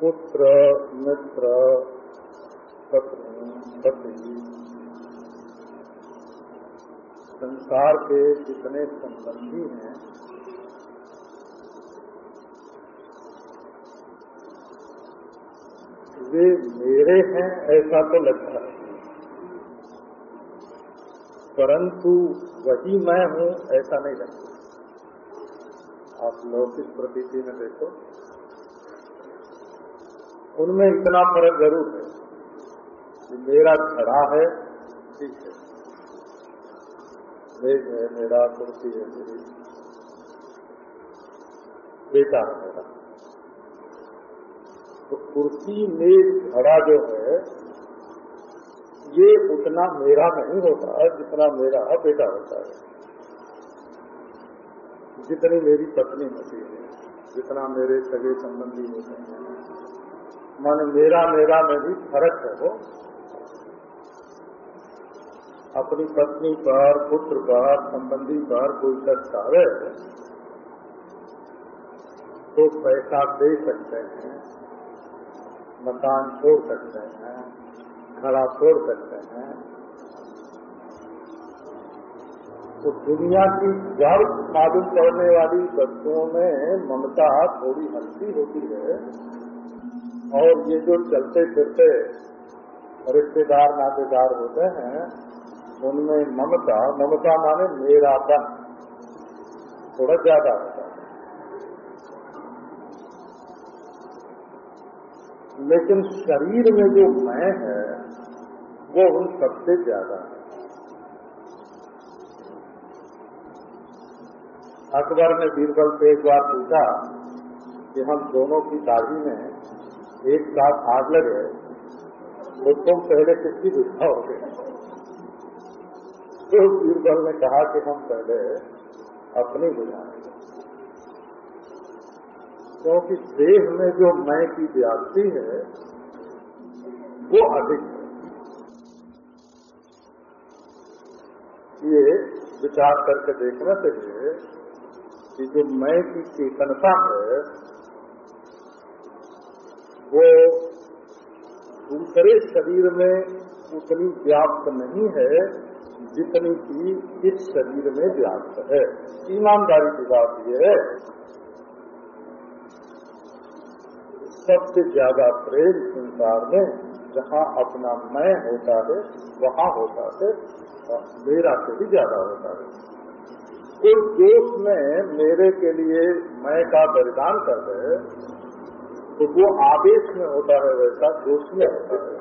पुत्र मित्र पत्नी पति। संसार के जितने संबंधी हैं वे मेरे हैं, ऐसा तो लगता है। परंतु वही मैं हूँ, ऐसा नहीं लगता। आप लौकिक प्रतीति में देखो, उनमें इतना फ़र्क ज़रूर है कि मेरा घड़ा है, ठीक है। है, मेरा कुर्सी है, मेरी। बेटा है मेरा। कुर्सी मेज घड़ा जो है, ये उतना मेरा नहीं होता है, जितना मेरा बेटा होता है। जितनी मेरी पत्नी होती है, जितना मेरे सगे संबंधी होते हैं। मान मेरा मेरा में भी फ़र्क है वो। अपनी पत्नी पर, पुत्र पर, संबंधी पर कोई शख्स आवे तो पैसा दे सकते हैं। मकान छोड़ सकते हैं खड़ा छोड़ सकते हैं। तो दुनिया की जड़ मालूम पड़ने वाली वस्तुओं में ममता थोड़ी हल्की होती है और ये जो चलते फिरते रिश्तेदार, नातेदार होते हैं, उनमें ममता ममता माने मेरा मेरापन, थोड़ा ज़्यादा है। लेकिन शरीर में जो मैं है, वो उन सबसे ज़्यादा है। अकबर ने बीरबल से एक बार पूछा कि हम दोनों की दाढ़ी में एक साथ आग लगे तो तुम पहले किसकी बुझाओगे? तो बीरबल ने कहा कि हम पहले अपनी बुझाएँगे क्योंकि देह में जो मैं की व्याप्ति है, वो अधिक है। ये विचार करके देखना चाहिए कि जो मैं की चेतनता है, वो दूसरे शरीर में उतनी व्याप्त नहीं है, जितनी की इस शरीर में व्याप्त है। ईमानदारी की बात यह है सबसे ज़्यादा प्रेम संसार में जहाँ अपना मैं होता है, वहाँ होता है मेरा से भी ज़्यादा होता है। कोई देश में मेरे के लिए मैं का बलिदान कर रहे तो वो आवेश में होता है वैसा दोष में होता है।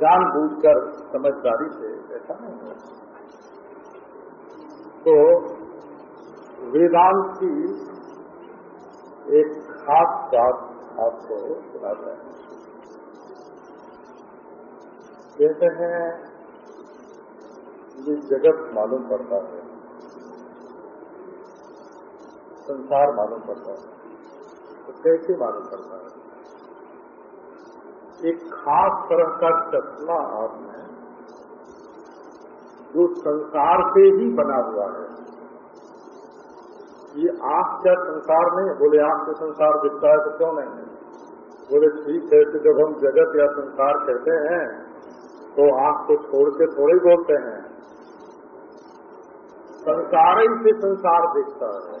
जान बूझ जानबूझकर, समझदारी से ऐसा नहीं है तो वेदांत की एक खास बात आपको सुनाते हैं कहते हैं, ये जगत मालूम पड़ता है। संसार मालूम पड़ता है। तो कैसे मालूम पड़ता है? एक खास तरह का चश्मा आपने, जो संसार से ही बना हुआ है। ये आँख क्या संसार नहीं बोले आँख से संसार दिखता है तो क्यों नहीं है? बोले ठीक है तो जब हम जगत या संसार कहते हैं तो आँख को छोड़ के थोड़े ही बोलते हैं। संसार ही से संसार दिखता है।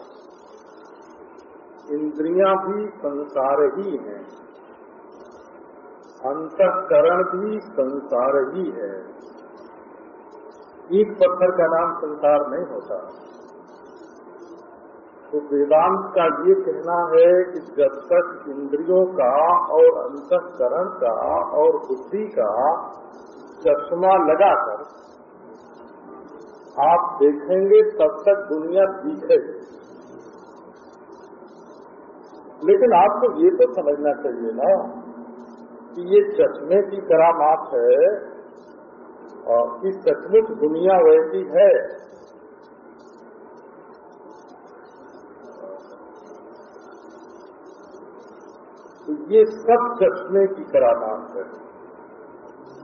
इंद्रियाँ भी संसार ही हैं। अंतकरण भी संसार ही है। ईट पत्थर का नाम संसार नहीं होता। तो वेदांत का ये कहना है कि जब तक इंद्रियों का और अंतकरण का और बुद्धि का चश्मा लगाकर आप देखेंगे, तब तक दुनिया दिखेगी लेकिन आपको ये तो समझना चाहिए ना कि ये चश्मे की करामात है और कि सचमुच दुनिया वैसी है तो ये सब चश्मे की करामात है।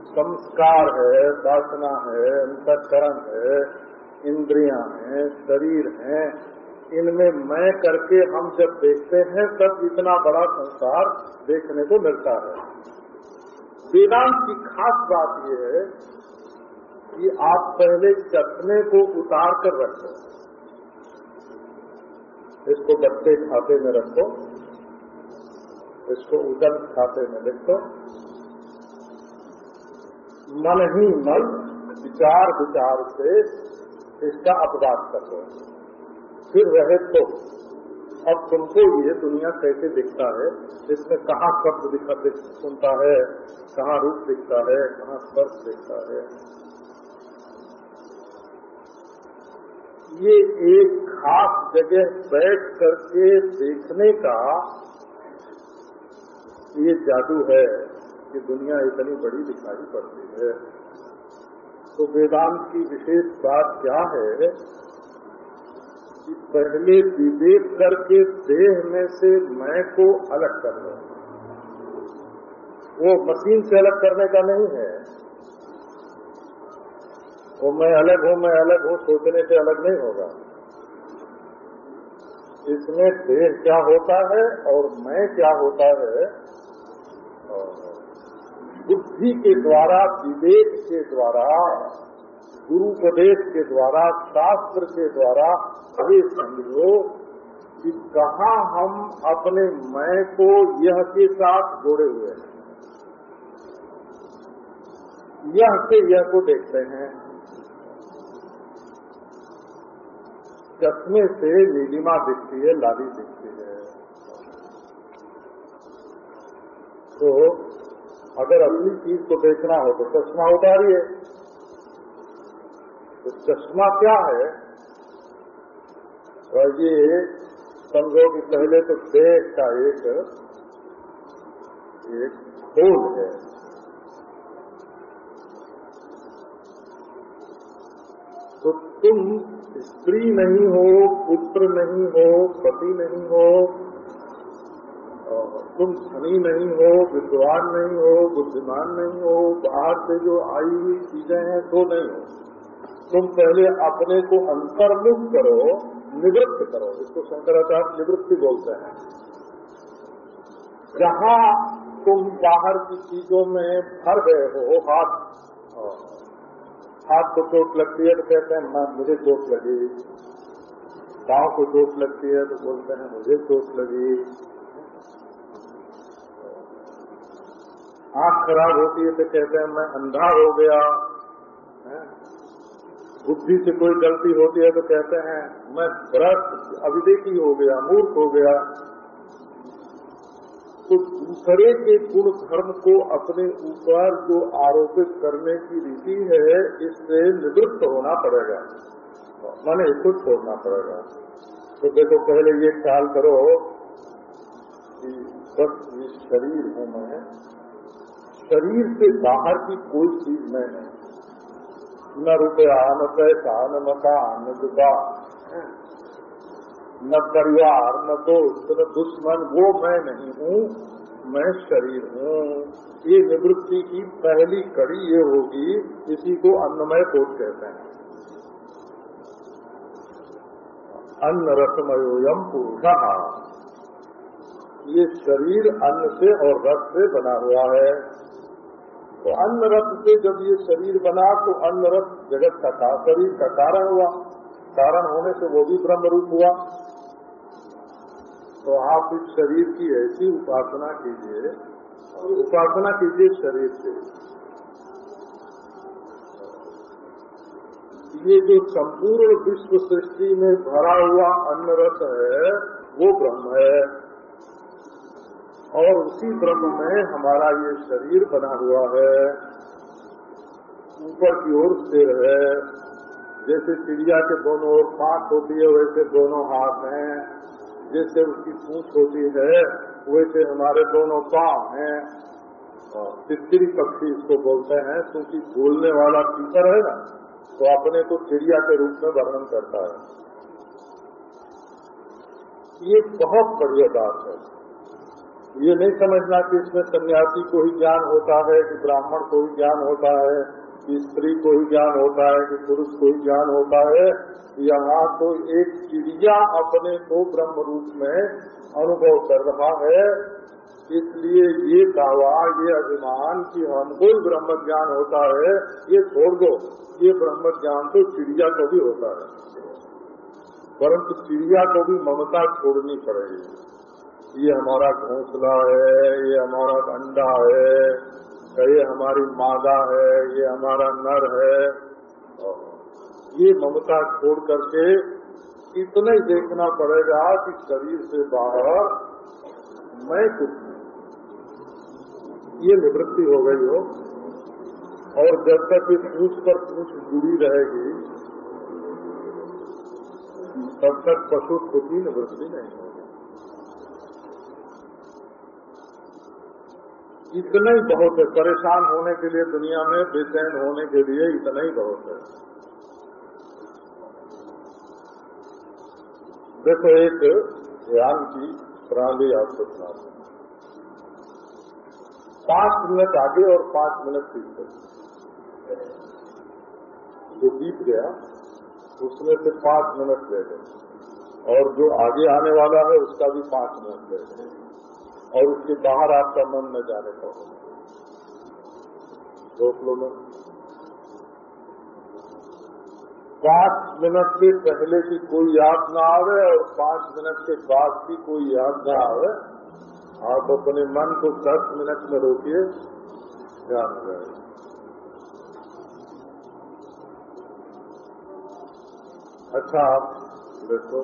संस्कार है, वासना है, अंतकरण है, इंद्रियाँ हैं, शरीर हैं, इनमें मैं करके हम जब देखते हैं, तब इतना बड़ा संसार देखने को मिलता है। वेदांत की खास बात यह है कि आप पहले चश्मे को उतार कर रखो। इसको बच्चे खाते में रखो। इसको उदन खाते में लिखो मन ही मन विचार विचार से इसका अपवाद कर दो फिर रहे तो अब तुमको ये दुनिया कैसे दिखता है? इसमें कहाँ शब्द दिखा दिख, सुनता है कहाँ रूप दिखता है कहाँ स्पर्श दिखता है? ये एक खास जगह बैठ करके देखने का ये जादू है कि दुनिया इतनी बड़ी दिखाई पड़ती है। तो वेदांत की विशेष बात क्या है कि पहले विवेक करके देह में से मैं को अलग कर लो वो मशीन से अलग करने का नहीं है। वो मैं अलग हूँ, मैं अलग हूँ सोचने से अलग नहीं होगा। इसमें देह क्या होता है और मैं क्या होता है बुद्धि के द्वारा, विवेक के द्वारा, गुरु उपदेश के द्वारा, शास्त्र के द्वारा, ये समझो कि कहा हम अपने मैं को यह के साथ जोड़े हुए हैं। यह से यह को देखते हैं। चश्मे से नीलिमा दिखती है, लाली दिखती है। तो अगर अपनी चीज़ को देखना हो तो चश्मा उतारिए। तो चश्मा क्या है? और ये समझो कि पहले तो देह का एक एक खोल है। तो तुम स्त्री नहीं हो, पुत्र नहीं हो, पति नहीं हो तुम धनी नहीं हो, विद्वान नहीं हो, बुद्धिमान नहीं हो, बाहर से जो आई हुई चीज़ें हैं तो नहीं हो। तुम पहले अपने को अंतर्मुख करो, निवृत्त करो इसको शंकराचार्य निवृत्ति बोलते हैं। जहाँ तुम बाहर की चीज़ों में भर गए हो, हाथ हाथ को चोट लगती है तो कहते हैं मुझे चोट लगी। पाँव को चोट लगती है तो बोलते हैं, मुझे चोट लगी। आँख खराब होती है तो कहते हैं, मैं अंधा हो गया। बुद्धि से कोई गलती होती है तो कहते हैं, मैं भ्रष्ट अविदेखी हो गया, मूर्ख हो गया। तो दूसरे के गुण धर्म को अपने ऊपर जो आरोपित करने की रीति है, इससे निवृत्त होना पड़ेगा। माने इसको छोड़ना पड़ेगा। तो देखो, पहले ये ख्याल करो कि बस ये शरीर हूँ मैं शरीर से बाहर की कोई चीज़ मैं नहीं न रुपया न पैसा न मकान न दुकान न परिवार, न दोस्त, न दुश्मन, वो मैं नहीं हूँ, मैं शरीर हूँ। ये निवृत्ति की पहली कड़ी ये होगी, इसी को अन्नमय कोट कहते हैं। अन्न रसमयोयम पुरुष ये शरीर अन्न से और रस से बना हुआ है। तो अन्न रथ से जब ये शरीर बना तो अन्न रस जगत का शरीर का कारण हुआ। कारण होने से वो भी ब्रह्म रूप हुआ। तो आप इस शरीर की ऐसी उपासना कीजिए, और उपासना कीजिए शरीर से। ये जो संपूर्ण विश्व सृष्टि में भरा हुआ अन्न रस है, वो ब्रह्म है। और उसी ब्रह्म में हमारा ये शरीर बना हुआ है। ऊपर की ओर सिर है। जैसे चिड़िया के दोनों ओर पाँच होती है, वैसे दोनों हाथ हैं। जैसे उसकी पूछ होती है, वैसे हमारे दोनों पाँव हैं। तितरी पक्षी इसको बोलते हैं, क्योंकि बोलने वाला टीचर है ना तो अपने को चिड़िया के रूप में वर्णन करता है। ये बहुत बढ़िया बात है। ये नहीं समझना कि इसमें सन्यासी को ही ज्ञान होता है, कि ब्राह्मण को ही ज्ञान होता है, कि स्त्री को ही ज्ञान होता है, कि पुरुष को ही ज्ञान होता है। यहाँ तो एक चिड़िया अपने को ब्रह्म रूप में अनुभव कर रहा है। इसलिए ये दावा, ये अभिमान कि हमको ही ब्रह्म ज्ञान होता है, ये छोड़ दो। ये ब्रह्म ज्ञान तो चिड़िया को भी होता है। परंतु चिड़िया को भी ममता छोड़नी पड़ेगी। ये हमारा घोंसला है, ये हमारा अंडा है, ये हमारी मादा है, ये हमारा नर है। ये ममता छोड़ करके इतना ही देखना पड़ेगा कि शरीर से बाहर मैं कुछ ये निवृत्ति हो गई हो। और जब तक ये पूछ पर पूछ जुड़ी रहेगी, तब तक पशु खुद ही निवृत्ति नहीं होगी। इतना ही बहुत है। परेशान होने के लिए दुनिया में, बेचैन होने के लिए इतना ही बहुत है। देखो, एक ध्यान की प्रणाली आपको सुना पाँच मिनट आगे और पाँच मिनट पीछे। जो बीत गया, उसमें से पाँच मिनट ले गए। और जो आगे आने वाला है, उसका भी पाँच मिनट ले गए। और उसके बाहर आपका मन न जाने का रोक लो मैं पाँच मिनट से पहले की कोई याद ना आवे और पाँच मिनट के बाद की कोई याद ना आवे, आप अपने मन को दस मिनट में रोकिए, ध्यान रहे। अच्छा आप देखो।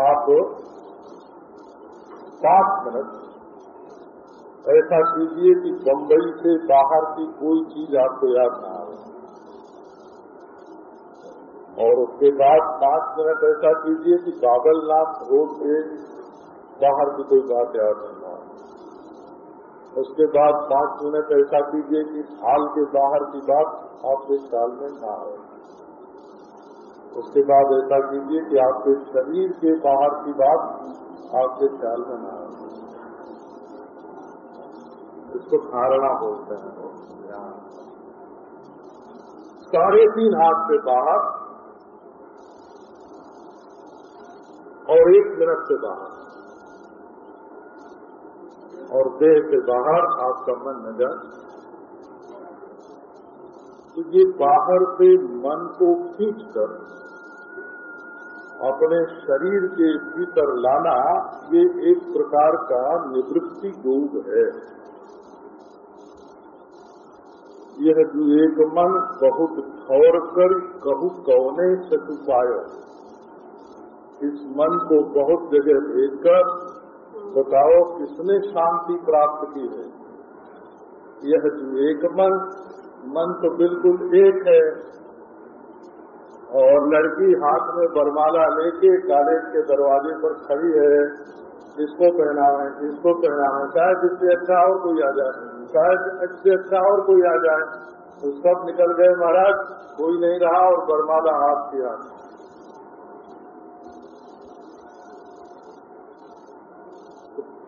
आप पाँच मिनट ऐसा कीजिए कि बम्बई से बाहर की कोई चीज़ आपको याद ना आए। और उसके बाद पाँच मिनट ऐसा कीजिए कि बाबलनाथ रोड से बाहर की कोई बात याद नहीं आए। उसके बाद पाँच मिनट ऐसा कीजिए कि हाल के बाहर की बात आपके ख्याल में ना आए। उसके बाद ऐसा कीजिए कि आपके शरीर के बाहर की बात आपके ख्याल में ना आए। इसको धारणा बोलते हैं साढ़े तीन हाथ से बाहर और एक मिनट से बाहर। और देह से बाहर आपका मन नज़र तो ये बाहर से मन को खींचकर अपने शरीर के भीतर लाना ये एक प्रकार का निवृत्ति योग है। यह एक मन बहुत ठौर कर कहू कौने चतुपाय इस मन को बहुत जगह भेजकर बताओ किसने शांति प्राप्त की है। यह एक मन मन तो बिल्कुल एक है। और लड़की हाथ में बरमाला लेके कॉलेज के दरवाजे पर खड़ी है। इसको पहनावे इसको पहनावे शायद इससे अच्छा और कोई आ जाए शायद इससे अच्छा और कोई आ जाए। तो सब निकल गए महाराज, कोई नहीं रहा और बरमाला हाथ की हाथ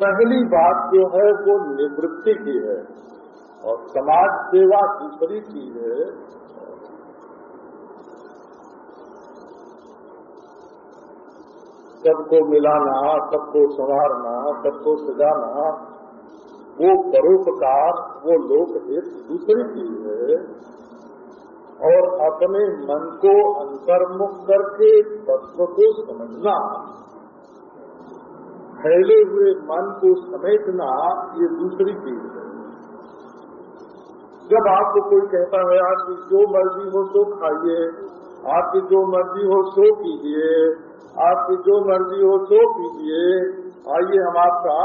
पहली बात जो है वो निवृत्ति की है और समाज सेवा दूसरी चीज़ है। सबको मिलाना, सबको संवारना, सबको सजाना, वो परोपकार, वो लोक हित दूसरी चीज़ है। और अपने मन को अंतर्मुख करके तत्व को समझना, फैले हुए मन को समेटना, ये दूसरी चीज़ है। जब आपको कोई कहता है आपकी जो मर्ज़ी हो सो खाइए आपकी जो मर्ज़ी हो सो कीजिए आपकी जो मर्ज़ी हो तो पीजिए आइए हम आपका,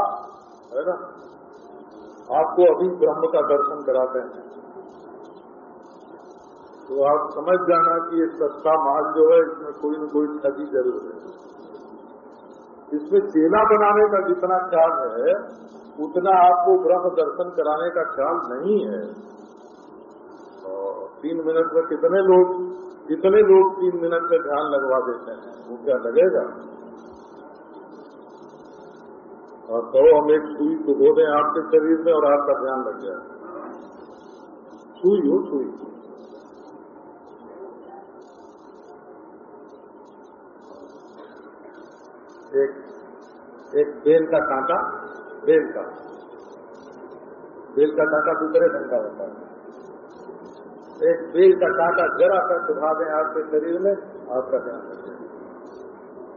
है ना? आपको अभी ब्रह्म का दर्शन कराते हैं। तो आप समझ जाना कि ये सस्ता माल जो है, इसमें कोई न कोई ठगी ज़रूर है। इसमें चेला बनाने का जितना ख्याल है, उतना आपको ब्रह्म दर्शन कराने का ख्याल नहीं है। और तीन मिनट में कितने लोग कितने लोग तीन मिनट में ध्यान लगवा देते हैं? वो क्या लगेगा? और तो हम एक सुई को धो दें आपके शरीर में और आपका ध्यान लग जाए। सुई हो, सुई। एक एक बेल का कांटा, बेल का। बेल का कांटा दूसरे ढंग का होता है। एक बेल का कांटा जरा सा सुधा दें आपके शरीर में, आपका ध्यान रखेगा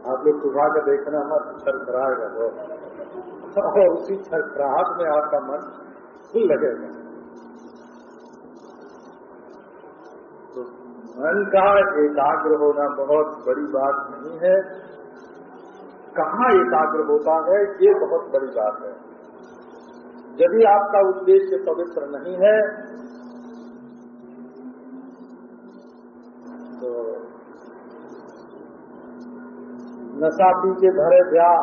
आप लोग सुधा कर देखना मत छरखराएगा बहुत। और उसी छरखराहट में आपका मन खुल लगेगा। तो मन का एकाग्र होना बहुत बड़ी बात नहीं है। कहाँ एकाग्र होता है, ये बहुत बड़ी बात है। यदि आपका उद्देश्य पवित्र नहीं है तो नशा पी के भरे ब्याह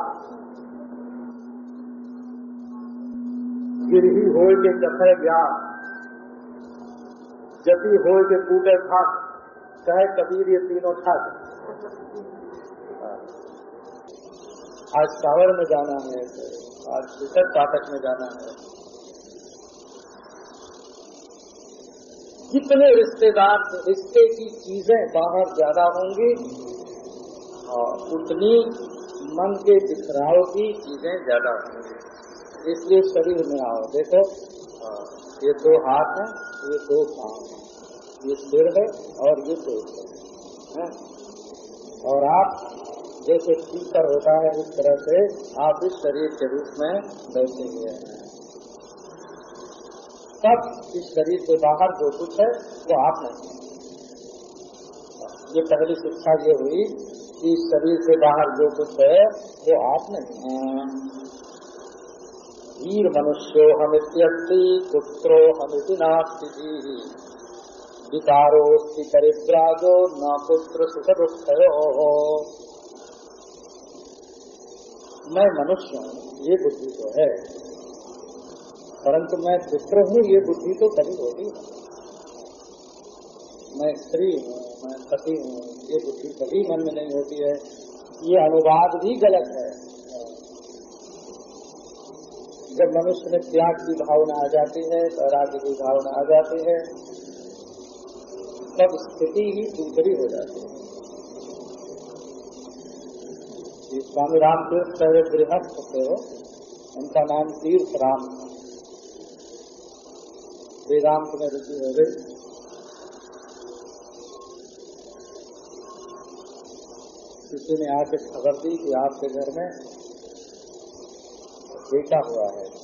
गिरही हो के कथे ब्याह जति हो के टूटे ठाक कहे कबीर ये तीनों ठाक। आज सावर में जाना है, आज विकट पाठक में जाना है। जितने रिश्तेदार, रिश्ते की चीज़ें बाहर ज़्यादा होंगी और उतनी मन के बिखराव की चीज़ें ज़्यादा होंगी इसलिए शरीर में आओ। देखो ये दो हाथ हैं, ये दो पाँव हैं। ये सिर है और ये पेट है? और आप जैसे स्पीकर होता है, इस तरह से आप इस शरीर के रूप में बैठे हुए हैं। तब इस शरीर के बाहर जो कुछ है, वो आप नहीं। ये पहली शिक्षा ये हुई कि शरीर से बाहर जो कुछ है, वो आप नहीं है। वीर मनुष्यो हमित्यस्ति पुत्रो हमिति नास्ति विकारोस्ति परिव्राजो, न पुत्र सुख दुख मैं मनुष्य हूँ, ये बुद्धि तो है। परंतु मैं पुत्र हूँ, ये बुद्धि तो कभी होती मैं स्त्री हूँ, मैं पति हूँ ये बुद्धि कभी मन में नहीं होती है। ये अनुवाद भी गलत है। जब मनुष्य में त्याग की भावना आ जाती है वैराग्य की भावना आ जाती है, तब स्थिति ही दूसरी हो जाती है। स्वामी रामतीर्थ पहले गृहस्थ थे उनका नाम तीर्थ राम वेदांत में रुचि हो गई। किसी ने आके खबर दी कि आपके घर में बेटा हुआ है।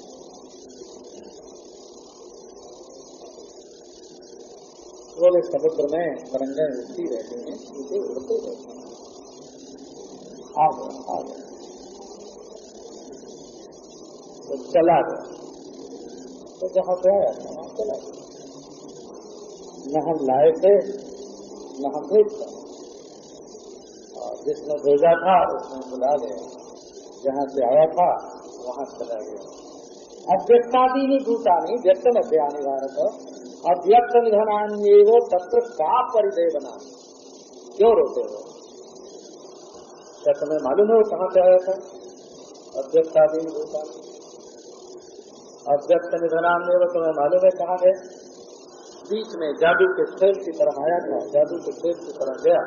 बोले समुद्र में तरंगे उड़ती रहते हैं। नीचे उड़ते रहते हैं। आ गया आ गया। तो चला गया। तो जहाँ आया, वहाँ चला गया। न हम लाए थे, न हम और जिसने भेजा था, उसने बुला लिया। जहाँ से आया था, वहाँ चला गया। अव्यक्तादि नहीं भूतानी व्यक्त मध्यानि भारत। अव्यक्त निधनान्य वो तत्र का परिचय बना क्यों रोते हो? क्या तुम्हें मालूम है वो कहाँ से आया था? अव्यक्तादि भूतानी अव्यक्त निधनाम में वो तुम्हें मालूम है कहाँ है? बीच में जादू के खेल की तरह आया था, जादू के खेल की तरह गया।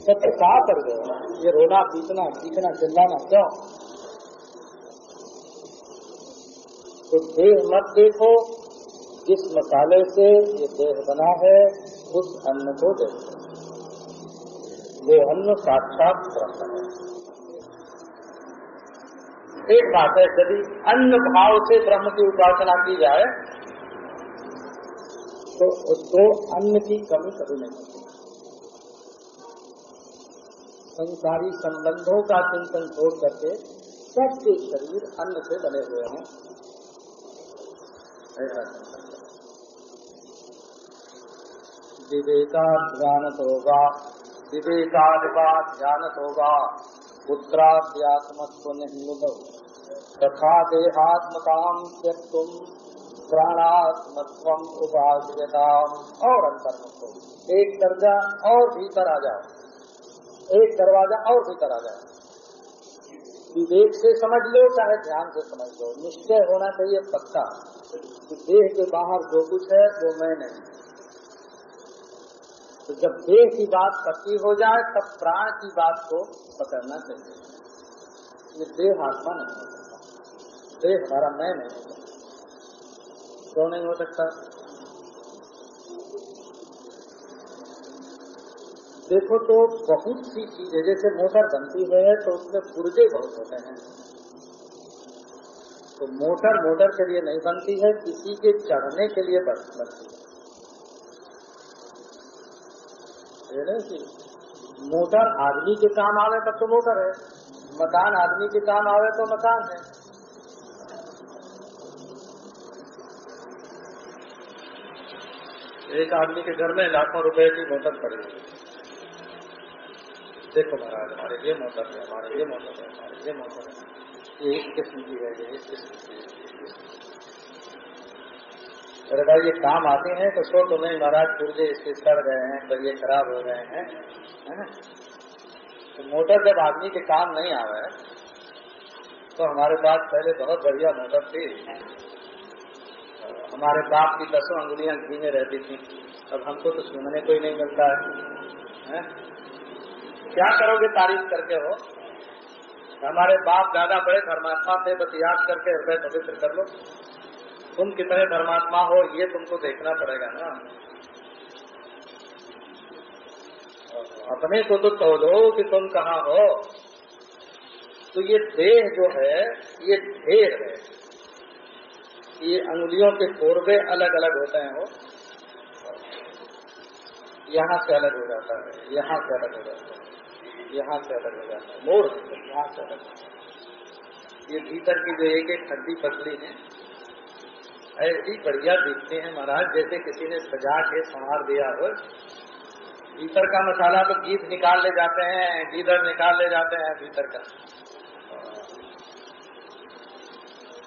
सब कहा कर गए? ये रोना पीटना सीखना, चिल्लाना क्यों? तो देह मत देखो, जिस मसाले से ये देह बना है, उस अन्न को देखो। वो अन्न साक्षात ब्रह्म है। एक बात है, यदि अन्न भाव से ब्रह्म की उपासना की जाए तो उसको अन्न की कमी कभी नहीं होती। संसारी संबंधों का चिंतन छोड़ करके सबके शरीर अन्न से बने हुए हैं। विवेका ध्यान होगा विवेकादिवा ध्यान होगा पुत्राध्यात्मत्व नहीं तथा देहात्मताम त्यक्तुम प्राणात्मत्व उपाश्यताम और अंतर एक दर्जा और भीतर आ जाओ। एक दरवाज़ा और भीतर आ जाओ विवेक से समझ लो, चाहे ध्यान से समझ लो। निश्चय होना चाहिए पक्का कि देह के बाहर जो कुछ है, वो मैं नहीं। तो जब देह की बात पक्की हो जाए, तब प्राण की बात को पकड़ना चाहिए। ये देह आत्मा नहीं हो सकता। देह हमारा मैं नहीं हो सकता। क्यों नहीं हो सकता? देखो तो बहुत सी चीज़ें, जैसे मोटर बनती है तो उसमें पुर्जे बहुत होते हैं। तो मोटर मोटर के लिए नहीं बनती है, किसी के चढ़ने के लिए बनती है। मोटर आदमी के काम आवे तब तो मोटर है। मकान आदमी के काम आवे तो मकान है। एक आदमी के घर में लाखों रुपए की मोटर पड़ी हुई देखो महाराज हमारे ये मोटर है हमारे ये मोटर है हमारे ये मोटर है ये एक किस्म की है ये एक किस्म की अरे भाई ये काम आते हैं तो सो तो नहीं महाराज पुर्जे इसके सड़ गए हैं तो ये खराब हो गए हैं? तो मोटर जब आदमी के काम नहीं आ रहा है तो हमारे पास पहले बहुत बढ़िया मोटर थी हमारे बाप की दसों अंगुलियाँ घी में रहती थी अब हमको तो सुनने को ही नहीं मिलता है, है? क्या करोगे तारीफ़ करके हो? हमारे बाप दादा बड़े धर्मात्मा थे, बस याद करके हृदय पवित्र कर लो। तुम कितने धर्मात्मा हो, ये तुमको देखना पड़ेगा ना। अपने को तो तोलो कि तुम कहाँ हो। तो ये देह जो है, ये ढेर है। ये अंगुलियों के कोरबे अलग अलग होते हैं वो। यहाँ से अलग हो जाता है, यहाँ से अलग हो जाता है। यहाँ से अलग हो जाता है। मोर यहाँ से अलग हो ये भीतर की जो एक एक हड्डी पतली है, ऐसी बढ़िया दिखते हैं महाराज, जैसे किसी ने सजा के संवार दिया हो। भीतर का मसाला तो गीत निकाल ले जाते हैं, गीदड़ निकाल ले जाते हैं भीतर का।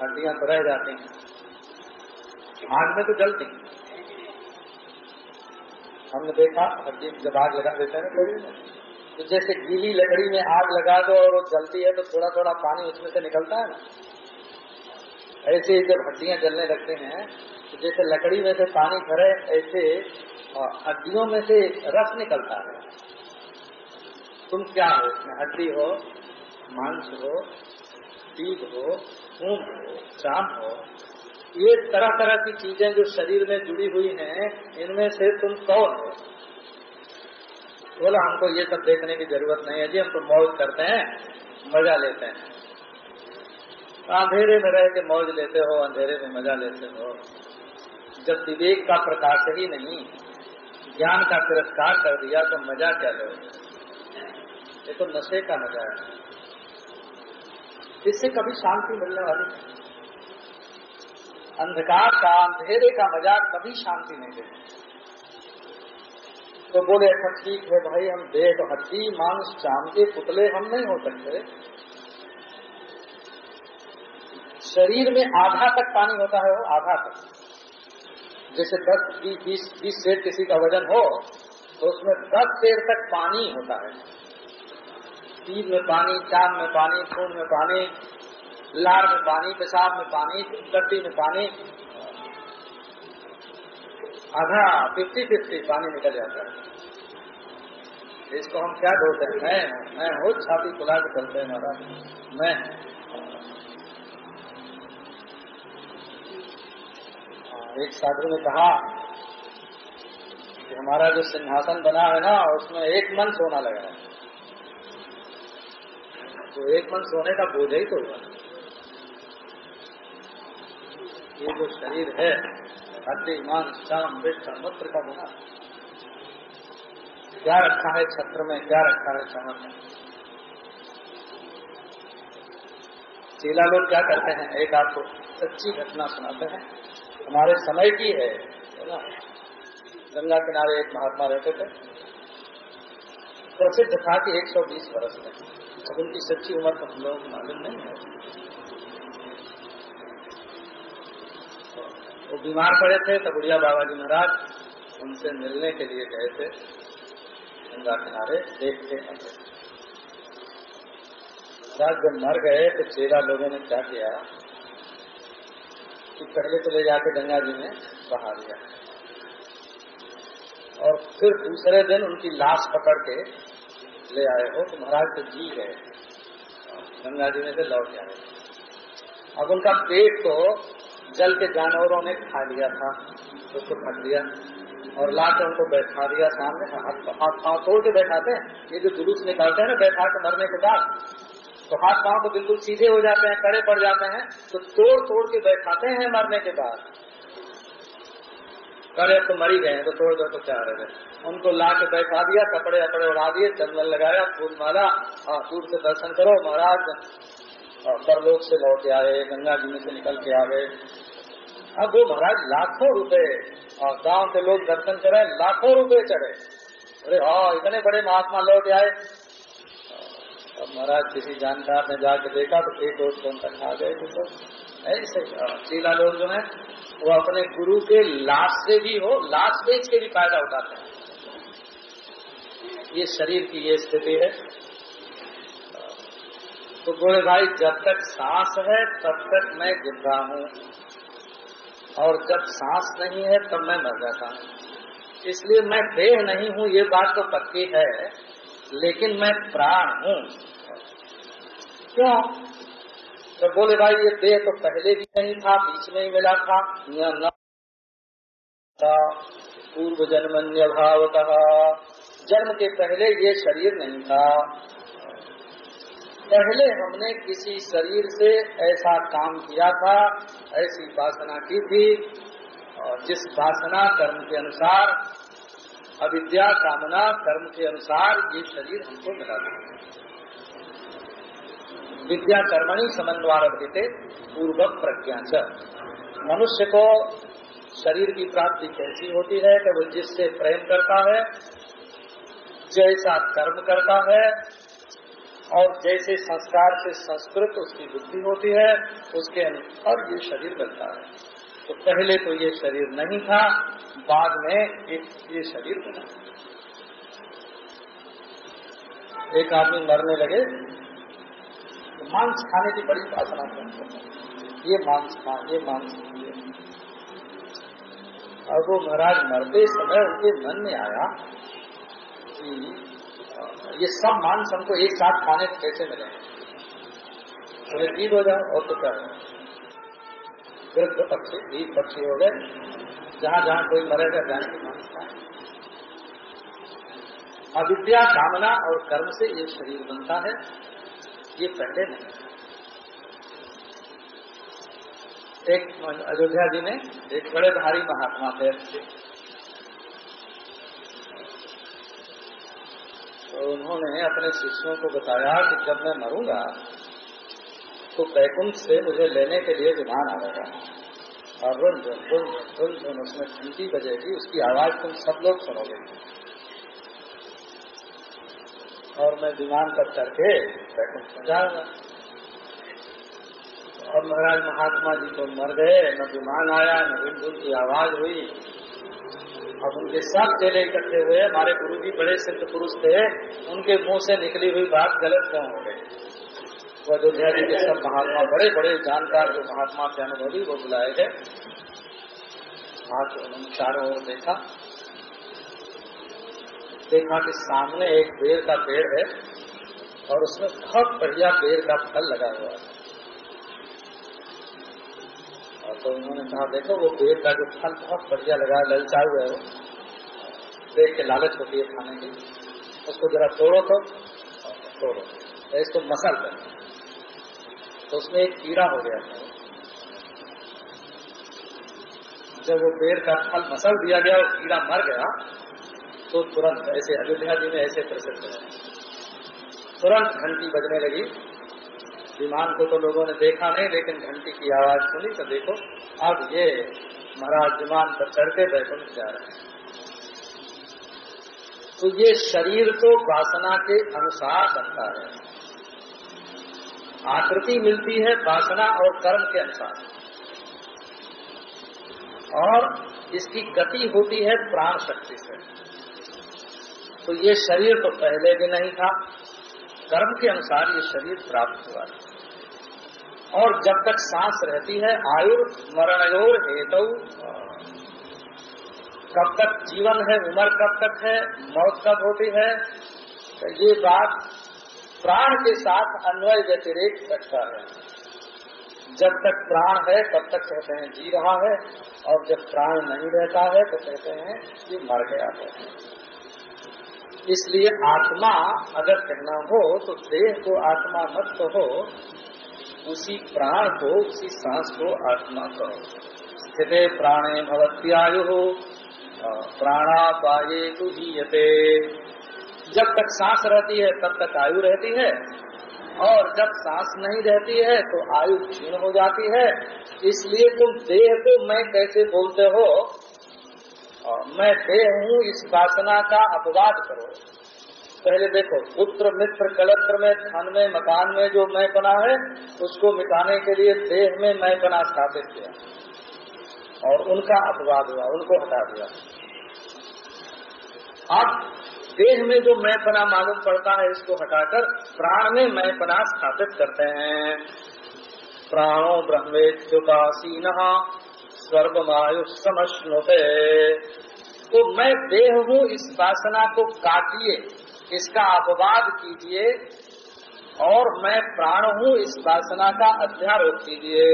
हड्डियाँ तो रह जाती हैं। आग में तो जलती हमने देखा, हड्डी जब आग लगा देते हैं तो जैसे गीली लकड़ी में आग लगा दो और वो जलती है तो थोड़ा थोड़ा पानी उसमें से निकलता है ना? ऐसे जब हड्डियाँ जलने लगते हैं तो जैसे लकड़ी में से पानी भरे, ऐसे हड्डियों में से रस निकलता है। तुम क्या हो? इसमें हड्डी हो, मांस हो पीठ हो ऊन हो, चाम हो, ये तरह तरह की चीज़ें जो शरीर में जुड़ी हुई हैं, इनमें से तुम कौन हो? बोला, हमको ये सब देखने की ज़रूरत नहीं है जी, हम तो मौज करते हैं, मज़ा लेते हैं। अंधेरे में रह के मौज लेते हो, अंधेरे में मज़ा लेते हो। जब विवेक का प्रकाश ही नहीं, ज्ञान का तिरस्कार कर दिया तो मज़ा क्या लो? ये तो नशे का मज़ा है। इससे कभी शांति मिलने वाली अंधकार का, अंधेरे का मज़ा कभी शांति नहीं देते। तो बोले अच्छा ठीक है भाई, हम देख हड्डी मांस चाम के पुतले हम नहीं हो सकते। शरीर में आधा तक पानी होता है, वो आधा तक। जैसे दस, बीस बीस सेर किसी का वज़न हो तो उसमें दस सेर तक पानी होता है। पीर में पानी चाँद में पानी खून में पानी, लार में पानी, पेशाब में पानी गड्डी में पानी आधा फिफ्टी फिफ्टी पानी निकल जाता है। इसको हम क्या ढोते हैं? मैं मैं हो, छाती खुला के चलते हैं महाराज। मैं। एक साधु ने कहा कि हमारा जो सिंहासन बना है ना, उसमें एक मन सोना लगा है। तो एक मन सोने का बोझ ही तो हुआ ये जो शरीर है हड्डी मान, शाम मूत्र का बना क्या रखा है छत्र में, क्या रखा है चमन में? चीला लोग क्या करते हैं? एक आपको सच्ची घटना सुनाते हैं। हमारे समय की है ना? गंगा किनारे एक महात्मा रहते थे। प्रसिद्ध था कि 120 वर्ष में। अब उनकी सच्ची उम्र तो हम लोग मालूम नहीं है। वो बीमार पड़े थे तो बुढ़िया बाबा जी महाराज उनसे मिलने के लिए गए थे, गंगा किनारे देखते महाराज जब मर गए तो चेला लोगों ने क्या किया कि पहले तो ले जाके गंगा जी में बहा दिया। और फिर दूसरे दिन उनकी लाश पकड़ के ले आए हो तो महाराज तो जी गए। गंगा जी में से लौट आए। अब उनका पेट तो जल के जानवरों ने खा लिया था तो उसको फट दिया और ला के उनको बैठा दिया सामने हाथ पाँव तोड़ के बैठाते हैं। ये जो जुलूस निकालते हैं ना, बैठा के मरने के बाद तो हाथ पाँव तो बिल्कुल सीधे हो जाते हैं, कड़े पड़ जाते हैं तो तोड़ तोड़ के बैठाते हैं मरने के बाद। कड़े तो मरी गए तो तोड़ दो तो क्या रहे उनको ला के बैठा दिया, कपड़े अपड़े उड़ा दिए, चंदन लगाया, फूल माला हाँ दूर से दर्शन करो, महाराज। परलोक से लौट आए, गंगा जी में से निकल के आ गए। अब वो महाराज लाखों रुपए, और गाँव के लोग दर्शन करे लाखों रुपए चढ़े। अरे हाँ इतने बड़े महात्मा लौट आए। अब महाराज किसी जानकार ने जाके देखा तो एक दोस्त उनका खा गए थे सब। ऐसे चीला लोग जो है, वो अपने गुरु के लाश से भी हो, लाश बेच के भी फ़ायदा उठाते हैं। ये शरीर की ये स्थिति है। तो बोले, भाई, जब तक सांस है, तब तक मैं ज़िंदा हूँ। और जब सांस नहीं है, तब मैं मर जाता हूँ। इसलिए मैं देह नहीं हूँ, ये बात तो पक्की है, लेकिन मैं प्राण हूँ। क्यों? तो बोले, भाई, ये देह तो पहले भी नहीं था, बीच में ही मिला था। न था पूर्व जन्मन्य भाव कहा जन्म के पहले ये शरीर नहीं था। पहले हमने किसी शरीर से ऐसा काम किया था, ऐसी वासना की थी, और जिस वासना कर्म के अनुसार, अविद्या कामना कर्म के अनुसार ये शरीर हमको मिला था। विद्या कर्मणी समन्वय थे पूर्व प्रज्ञा मनुष्य को शरीर की प्राप्ति कैसी होती है कि वो जिससे प्रेम करता है, जैसा कर्म करता है और जैसे संस्कार से संस्कृत उसकी बुद्धि होती है, उसके अनुसार ये शरीर बनता है। तो पहले तो ये शरीर नहीं था, बाद में एक ये शरीर बना। एक आदमी मरने लगे तो मांस खाने की बड़ी वासना थी ये मांस खा, ये मांस खाइए और वो महाराज मरते समय उनके मन में आया कि ये सब मांस हमको एक साथ खाने कैसे मिले? तो ठीक हो जाए और तो क्या? वृद्ध पक्षी बीज पक्षी हो गए। जहाँ जहाँ कोई मरेगा जाने के मांस खाए। अविद्या, कामना और कर्म से ये शरीर बनता है। ये पहले नहीं। एक अयोध्या जी में एक बड़े भारी महात्मा थे। तो उन्होंने अपने शिष्यों को बताया कि जब मैं मरूँगा तो बैकुंठ से मुझे लेने के लिए विमान आएगा और रुन रुन रुन रुन उसमें घंटी बजेगी, उसकी आवाज़ तुम सब लोग सुनोगे। और मैं विमान पर करके बैकुंठ में जाऊँगा। और महाराज महात्मा जी तो मर गए, न विमान आया, न रुन रुन की आवाज़ हुई। अब उनके सब चेले इकट्ठे हुए, हमारे गुरु जी बड़े सिद्ध पुरुष थे, उनके मुँह से निकली हुई बात गलत क्यों हो गई? वो अयोध्या जी के सब महात्मा, बड़े बड़े जानकार जो महात्मा थे, अनुभवी, वो बुलाए गए। हाथ चारों ओर देखा। देखा कि सामने एक पेड़ का पेड़ है और उसमें बहुत बढ़िया पेड़ का फल लगा हुआ है और तो उन्होंने कहा, देखो, वो पेड़ का जो फल बहुत बढ़िया लगा ललचा हुआ है देख के लालच होती है खाने की। उसको जरा तोड़ो तो तोड़ो। तो इसको मसल कर तो उसमें एक कीड़ा हो गया था। जब वो पेड़ का फल मसल दिया गया और कीड़ा मर गया तो तुरंत ऐसे अयोध्या जी में ऐसे प्रसिद्ध है तुरंत घंटी बजने लगी। विमान को तो लोगों ने देखा नहीं, लेकिन घंटी की आवाज़ सुनी तो देखो, अब ये महाराज विमान पर चढ़ते बैकुंठ जा रहे हैं। तो ये शरीर तो वासना के अनुसार बनता है। आकृति मिलती है वासना और कर्म के अनुसार। और इसकी गति होती है प्राण शक्ति से। तो ये शरीर तो पहले भी नहीं था। कर्म के अनुसार ये शरीर प्राप्त हुआ। और जब तक सांस रहती है, आयुर मरणयोर हेतु। कब तक जीवन है, उम्र कब तक है, मौत कब होती है तो ये बात प्राण के साथ अन्वय व्यतिरेक रखता है। जब तक प्राण है, तब तक कहते हैं, जी रहा है, और जब प्राण नहीं रहता है तो कहते हैं, ये मर गया है। इसलिए आत्मा अगर कहना हो तो देह को आत्मा मत कहो उसी प्राण को, उसी सांस को आत्मा कहो स्थित प्राणे भवत्यायु हो प्राणा पाए तो हीयते। जब तक सांस रहती है, तब तक आयु रहती है। और जब सांस नहीं रहती है तो आयु क्षीण हो जाती है। इसलिए तुम देह को मैं कैसे बोलते हो? मैं देह हूँ, इस वासना का अपवाद करो। पहले देखो, पुत्र, मित्र, कलत्र में, धन में, मकान में जो मैं बना है, उसको मिटाने के लिए देह में मैं बना स्थापित किया। और उनका अपवाद हुआ, उनको हटा दिया। अब देह में जो मैं पना मालूम पड़ता है, इसको हटाकर प्राण में मैं पना स्थापित करते हैं। प्राणो ब्रह्मेत्युपासीन सर्वमायु समश्नुते तो मैं देह हूँ, इस वासना को काटिए। इसका अपवाद कीजिए और मैं प्राण हूँ इस वासना का अध्यारोप कीजिए।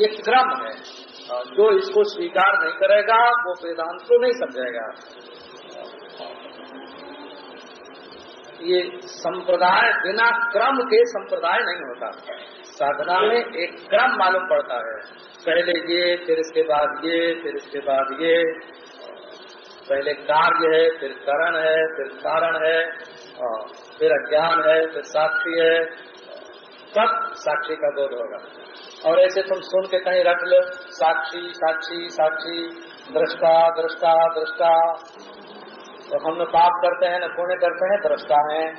ये क्रम है। जो इसको स्वीकार नहीं करेगा, वो वेदांत को नहीं समझेगा। ये संप्रदाय बिना क्रम के संप्रदाय नहीं होता। साधना में एक क्रम मालूम पड़ता है। पहले ये, फिर इसके बाद ये, फिर इसके बाद ये। पहले कार्य है, फिर करण है, फिर कारण है फिर अज्ञान है, फिर साक्षी है। तब साक्षी का बोध होगा। और ऐसे तुम सुन के कहीं रख लो, साक्षी साक्षी साक्षी, दृष्टा दृष्टा दृष्टा। तो हम लोग पाप करते हैं, न पुण्य करते हैं, दृष्टा है।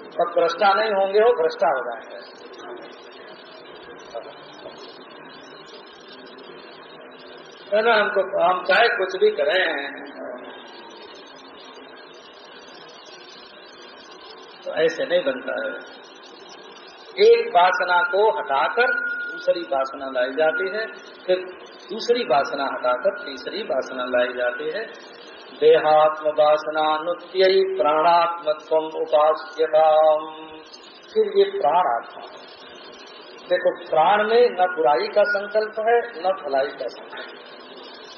तब दृष्टा नहीं होंगे, वो भ्रष्टा हो जाएँगे। है ना, हमको, हम चाहे कुछ भी करें। तो ऐसे नहीं बनता है। एक वासना को हटाकर दूसरी वासना लाई जाती है, फिर दूसरी वासना हटाकर तीसरी वासना लाई जाती है। देहात्म वासना नुत्य प्राणात्मत्व उपास्यता फिर ये प्राण आत्मा देखो, प्राण में न बुराई का संकल्प है, न भलाई का संकल्प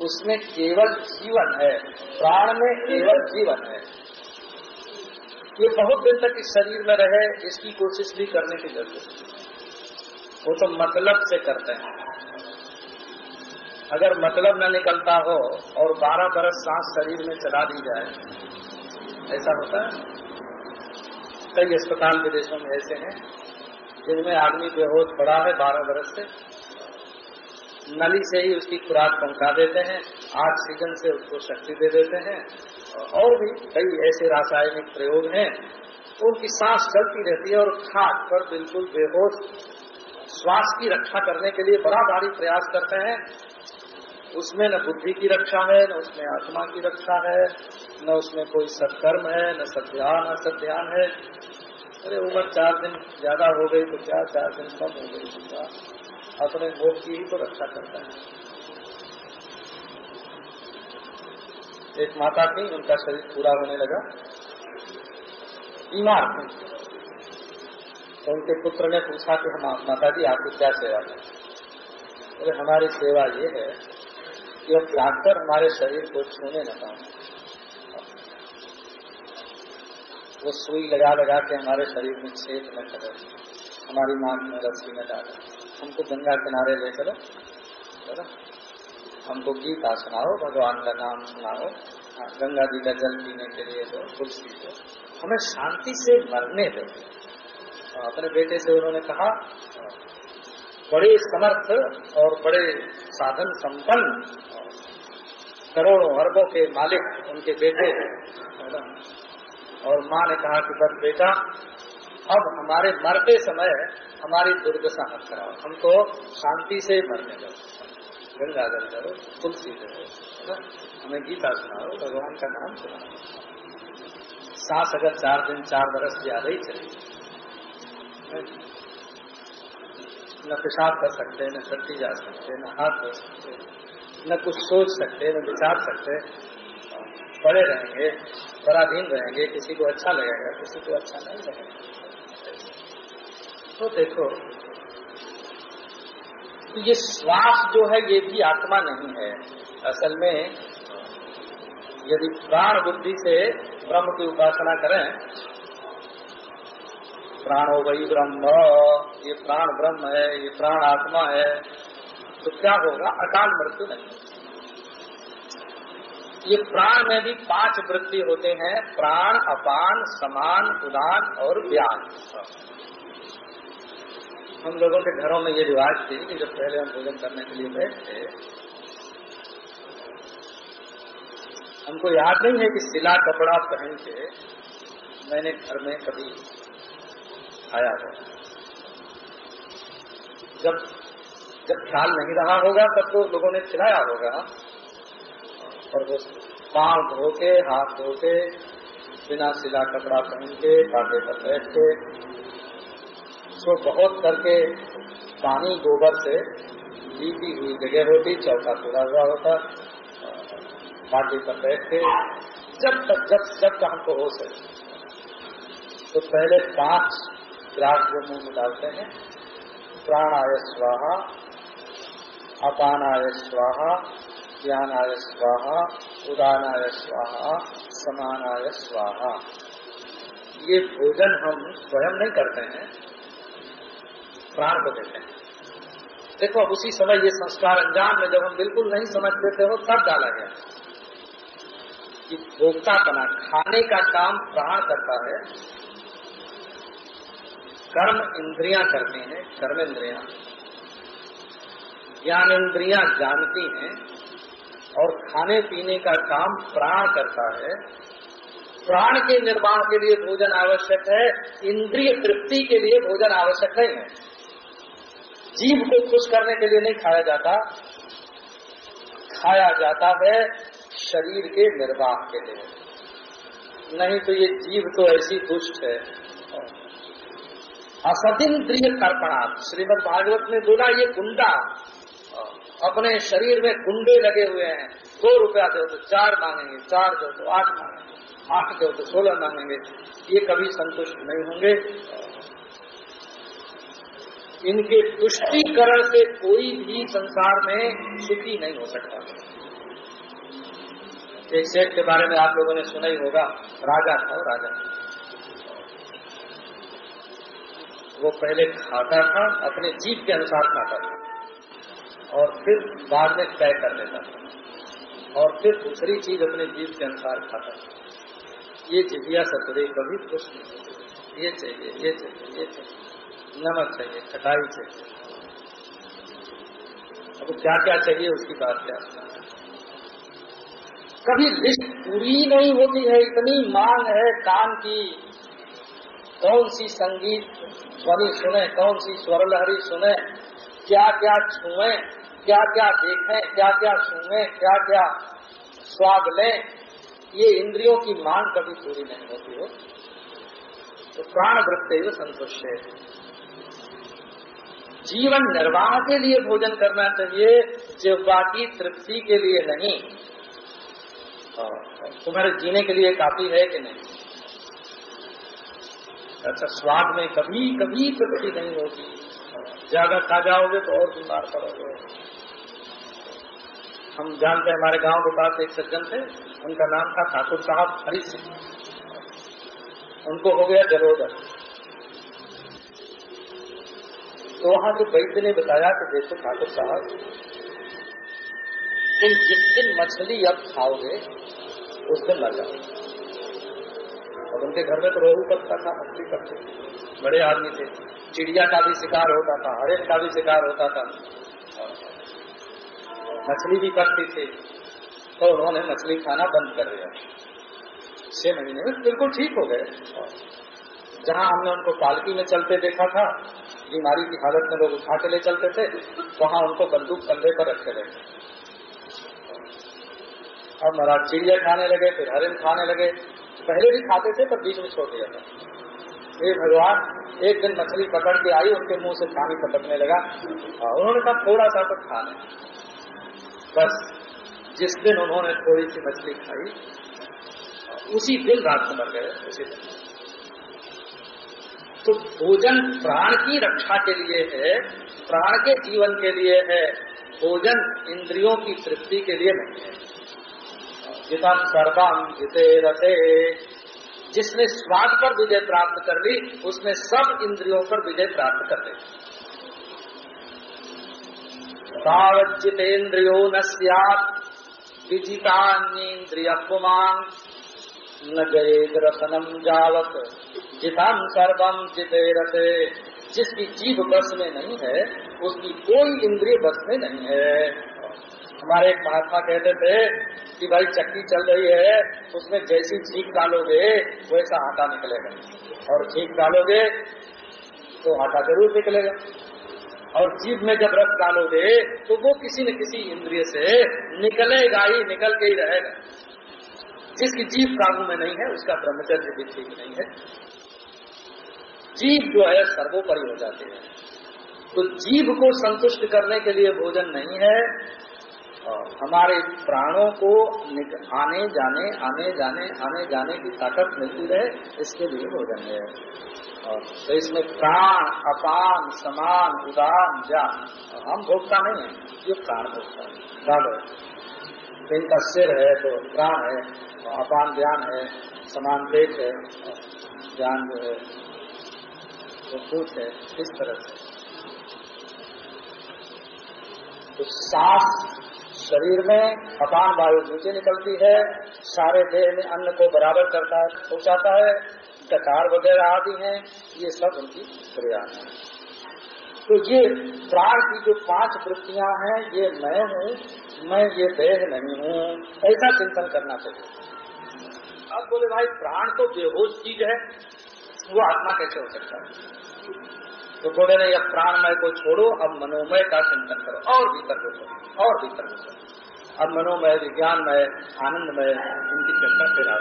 उसमें केवल जीवन है, प्राण में केवल जीवन है। ये बहुत दिन तक इस शरीर में रहे, इसकी कोशिश भी करने की ज़रूरत है वो तो मतलब से करते हैं। अगर मतलब न निकलता हो और 12 बरस सांस शरीर में चला दी जाए, ऐसा होता है? कई अस्पताल विदेशों में ऐसे हैं, जिनमें आदमी बेहोश पड़ा है 12 बरस से। नली से ही उसकी खुराक पहुँचा देते हैं ऑक्सीजन से उसको शक्ति दे देते हैं। और भी कई ऐसे रासायनिक प्रयोग हैं, उनकी सांस चलती रहती है और खाद पर बिल्कुल बेहोश श्वास की रक्षा करने के लिए बड़ा भारी प्रयास करते हैं। उसमें न बुद्धि की रक्षा है, न उसमें आत्मा की रक्षा है, न उसमें कोई सत्कर्म है, न सत्यान न सत्यान है। अरे, उम्र चार दिन ज़्यादा हो गई तो क्या चार दिन कम हो गई? तो क्या अपने भोग की ही तो रक्षा करता है। एक माता थी उनका शरीर पूरा होने लगा। बीमार थी। तो उनके पुत्र ने पूछा कि हम माता जी आपकी क्या सेवा करें? बोले, हमारी सेवा ये है कि अब डॉक्टर हमारे शरीर को छूने न पाए। वो सुई लगा लगा के हमारे शरीर में छेद न करे। हमारी नाक में रस्सी न डाले। हमको गंगा किनारे ले चलो है ना? हमको गीता सुनाओ भगवान का नाम सुनाओ। हाँ, गंगा जी का जल पीने के लिए दो तुलसी दो हमें शांति से मरने दो। अपने बेटे से उन्होंने कहा बड़े समर्थ और बड़े साधन संपन्न करोड़ों अरबों के मालिक उनके बेटे है और माँ ने कहा कि बस बेटा अब हमारे मरते समय हमारी दुर्दशा मत कराओ। हमको शांति से ही मरने दो गंगा जल करो, तुलसी करो हमें गीता सुनाओ, भगवान का नाम सुनाओ। सांस अगर चार दिन चार बरस ज़्यादा ही चले न? पेशाब कर सकते, न टट्टी जा सकते, न हाथ धो सकते, न कुछ सोच सकते, न विचार सकते। पड़े रहेंगे, पराधीन रहेंगे, किसी को अच्छा लगेगा, किसी को अच्छा नहीं लगेगा। तो देखो तो ये श्वास जो है, ये भी आत्मा नहीं है। असल में यदि प्राण बुद्धि से ब्रह्म की उपासना करें, प्राणो वही ब्रह्म, ये प्राण ब्रह्म है, ये प्राण आत्मा है तो क्या होगा? अकाल मृत्यु नहीं। ये प्राण में भी पाँच वृत्ति होते हैं, प्राण, अपान, समान, उदान और व्यान। हम लोगों के घरों में ये रिवाज थी कि जब पहले हम भोजन करने के लिए बैठते, हमको याद नहीं है कि सिला कपड़ा पहन के मैंने घर में कभी खाया हो। जब जब ख्याल नहीं रहा होगा, तब तो लोगों ने खिलाया होगा और वो पाँव धो के, हाथ धो के, बिना सिला कपड़ा पहन के कांटे पर बैठ के उसको बहुत करके पानी गोबर से लीपी हुई जगह होती चौका पूरा हुआ होता पार्टी पर बैठ के जब तक, जब जब तक हमको हो सके तो पहले पाँच ग्रास जो मुँह में डालते हैं, प्राणाय स्वाहा, अपानाय स्वाहा, ज्ञानाय स्वाहा, उदानाय स्वाहा, समानाय स्वाहा। ये भोजन हम स्वयं नहीं करते हैं प्राण को देते हैं। देखो, अब उसी समय ये संस्कार अंजाम में जब हम बिल्कुल नहीं समझते थे हो, तब डाला गया कि भोक्ता बना, खाने का काम प्राण करता है, कर्म इंद्रियाँ करती हैं कर्म इंद्रियाँ ज्ञान इंद्रियाँ जानती हैं, और खाने पीने का काम प्राण करता है। प्राण के निर्माण के लिए भोजन आवश्यक है, इंद्रिय तृप्ति के लिए भोजन आवश्यक नहीं है। जीव को खुश करने के लिए नहीं खाया जाता। खाया जाता है शरीर के निर्वाह के लिए। नहीं तो ये जीव तो ऐसी दुष्ट है। असदिंद्रिय कर्पणार्थ श्रीमद भागवत ने बोला, ये गुंडा अपने शरीर में गुंडे लगे हुए हैं। दो रुपया दो तो चार मांगेंगे, चार दो तो आठ मांगेंगे, आठ दो तो सोलह मांगेंगे। ये कभी संतुष्ट नहीं होंगे। इनके तुष्टिकरण से कोई भी संसार में सुखी नहीं हो सकता। एक सेठ के बारे में आप लोगों ने सुना ही होगा, राजा था राजा। वो पहले खाता था, अपने जीव के अनुसार खाता था। और फिर बाद में तय कर लेता था। और फिर दूसरी चीज़ अपने जीव के अनुसार खाता था। ये जिभिया सतुरे कभी खुश नहीं ये चाहिए ये चाहिए ये चाहिए। नमक चाहिए खटाई चाहिए। अब क्या क्या चाहिए, उसकी बात क्या? कभी लिस्ट पूरी नहीं होती है, इतनी मांग है काम की। कौन सी संगीत ध्वनि सुने, कौन सी स्वर लहरी सुने क्या क्या छुए क्या क्या देखें क्या क्या सुने क्या क्या स्वाद लें, ये इंद्रियों की मांग कभी पूरी नहीं होती हो। तो प्राण वृत्ते वृत्ति संतुष्ट। है जीवन निर्वाह के लिए भोजन करना चाहिए, जिह्वा की तृप्ति के लिए नहीं। तुम्हारे जीने के लिए काफ़ी है कि नहीं? अच्छा स्वाद में कभी कभी तृप्ति नहीं होगी ज़्यादा खा जाओगे तो और बीमार पड़ोगे। हम जानते हैं, हमारे गाँव के पास एक सज्जन थे, उनका नाम था ठाकुर साहब हरि सिंह उनको हो गया जलोदर। तो वहाँ के वैद्य ने बताया कि देखो ठाकुर साहब, तुम जिस दिन मछली अब खाओगे, उस दिन मर जाओ और उनके घर में तो रोहू करता था, मछली करते बड़े आदमी थे। चिड़िया का भी शिकार होता था, हरेक का भी शिकार होता था। मछली भी करती थी तो उन्होंने मछली खाना बंद कर दिया। छह महीने में बिल्कुल ठीक हो गए। जहाँ हमने उनको पालकी में चलते देखा था बीमारी की हालत में लोग उठा के ले चलते थे, वहाँ उनको बंदूक कंधे पर रखे गए। अब महाराज चिड़िया खाने लगे, फिर हरिन खाने लगे। पहले भी खाते थे, पर बीच में छोड़ दिया था। हे भगवान, एक दिन मछली पकड़ के आई, उनके मुँह से पानी पटकने लगा उन्होंने कहा थोड़ा सा तो खा लें। बस, जिस दिन उन्होंने थोड़ी सी मछली खाई, उसी दिन रात को मर गए, उसी दिन। तो भोजन प्राण की रक्षा के लिए है, प्राण के जीवन के लिए है, भोजन इंद्रियों की तृप्ति के लिए नहीं है। जितम सर्वम जिते रथे जिसने स्वाद पर विजय प्राप्त कर ली, उसने सब इंद्रियों पर विजय प्राप्त कर ली। तावजितेन्द्रियो न विजितान्येन्द्रिय पुमान न जयेद रसनम जावत जितम सर्वम रथे जिसकी जीव बस में नहीं है, उसकी कोई इंद्रिय बस में नहीं है। हमारे एक महात्मा कहते थे कि भाई चक्की चल रही है, उसमें जैसी छीक डालोगे वैसा आटा निकलेगा। और छीक डालोगे तो आटा ज़रूर निकलेगा। और जीव में जब रस डालोगे तो वो किसी न किसी इंद्रिय से निकलेगा ही, निकल के ही रहेगा। जिसकी जीव काबू में नहीं है, उसका ब्रह्मचर्य भी ठीक नहीं है। जीव जो है सर्वोपरि हो जाते हैं। तो जीव को संतुष्ट करने के लिए भोजन नहीं है हमारे प्राणों को आने, जाने आने जाने आने, जाने की ताकत मिलती रहे, इसके लिए भोजन है। और तो इसमें प्राण, अपान, समान, उदान, जान हम भोगता नहीं है, ये प्राण भोगता है। तो इनका सिर है तो प्राण है अपान ज्ञान है, समान पेट है ज्ञान जो है कुछ है, इस तरह से। तो सांस शरीर में अपान वायु नीचे निकलती है, सारे देह में अन्न को बराबर करता है, पहुंचाता है डकार वगैरह आदि हैं, ये सब उनकी क्रिया है। तो ये प्राण की जो पाँच वृत्तियाँ हैं, ये मैं हूँ, मैं ये देह नहीं हूँ, ऐसा चिंतन करना चाहिए। अब बोले, भाई, प्राण तो बेहोश चीज़ है, वो आत्मा कैसे हो सकता है? तो बोले ना यह प्राणमय को छोड़ो, अब मनोमय का चिंतन करो, और भीतर घुसो और भीतर घुसो अब मनोमय, विज्ञानमय, आनंदमय, इनकी चिंता फिर आप